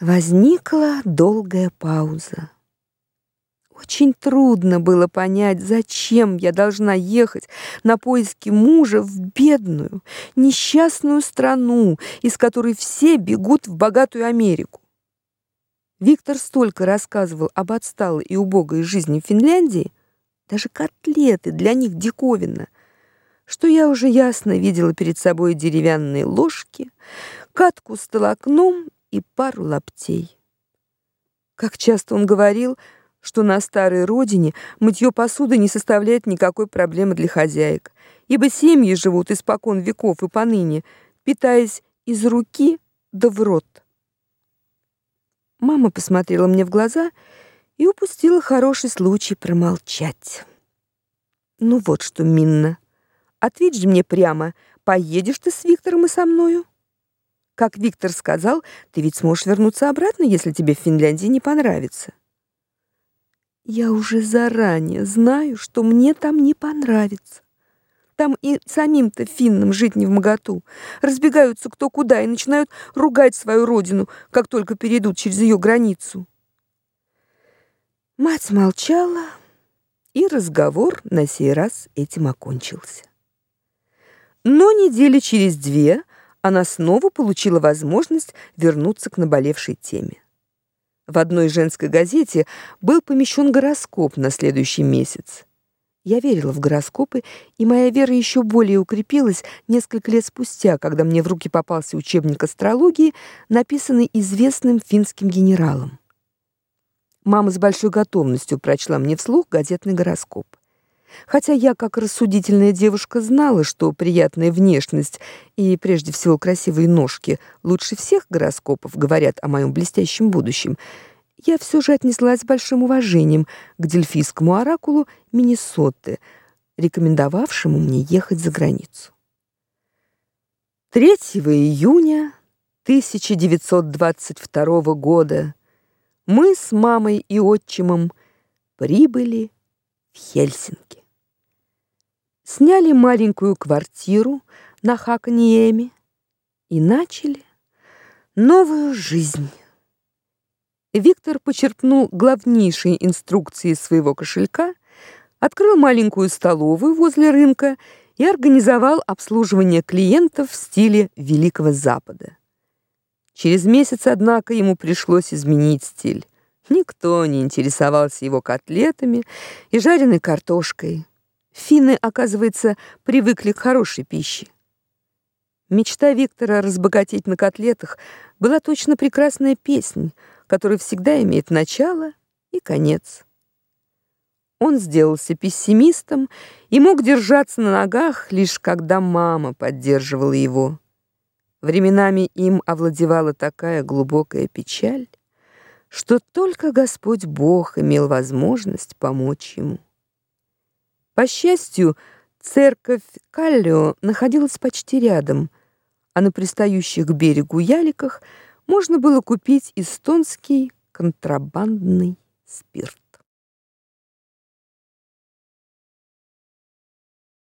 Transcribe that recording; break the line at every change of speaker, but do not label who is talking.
Возникла долгая пауза. Очень трудно было понять, зачем я должна ехать на поиски мужа в бедную, несчастную страну, из которой все бегут в богатую Америку. Виктор столько рассказывал об отсталой и убогой жизни в Финляндии, даже котлеты для них диковинно, что я уже ясно видела перед собой деревянные ложки, катку с толокном и пару лаптей. Как часто он говорил, что на старой родине мытье посуды не составляет никакой проблемы для хозяек, ибо семьи живут испокон веков и поныне, питаясь из руки да в рот. Мама посмотрела мне в глаза и упустила хороший случай промолчать. Ну вот что, Минна, ответь же мне прямо, поедешь ты с Виктором и со мною? Как Виктор сказал, ты ведь сможешь вернуться обратно, если тебе в Финляндии не понравится. Я уже заранее знаю, что мне там не понравится. Там и самим-то финнам жить не в моготу. Разбегаются кто куда и начинают ругать свою родину, как только перейдут через ее границу. Мать молчала, и разговор на сей раз этим окончился. Но недели через две она снова получила возможность вернуться к наболевшей теме. В одной женской газете был помещен гороскоп на следующий месяц. Я верила в гороскопы, и моя вера еще более укрепилась несколько лет спустя, когда мне в руки попался учебник астрологии, написанный известным финским генералом. Мама с большой готовностью прочла мне вслух газетный гороскоп. Хотя я, как рассудительная девушка, знала, что приятная внешность и прежде всего красивые ножки лучше всех гороскопов говорят о моем блестящем будущем, я все же отнеслась с большим уважением к дельфийскому оракулу Миннесоты, рекомендовавшему мне ехать за границу. 3 июня 1922 года мы с мамой и отчимом прибыли в Хельсинки сняли маленькую квартиру на Хакниеме и начали новую жизнь. Виктор почерпнул главнейшие инструкции из своего кошелька, открыл маленькую столовую возле рынка и организовал обслуживание клиентов в стиле Великого Запада. Через месяц, однако, ему пришлось изменить стиль. Никто не интересовался его котлетами и жареной картошкой. Финны, оказывается, привыкли к хорошей пище. Мечта Виктора разбогатеть на котлетах была точно прекрасная песня, которая всегда имеет начало и конец. Он сделался пессимистом и мог держаться на ногах лишь когда мама поддерживала его. Временами им овладевала такая глубокая печаль, что только Господь Бог имел возможность помочь ему. По счастью, церковь Каллио находилась почти рядом, а на пристающих к берегу яликах можно было купить эстонский контрабандный спирт.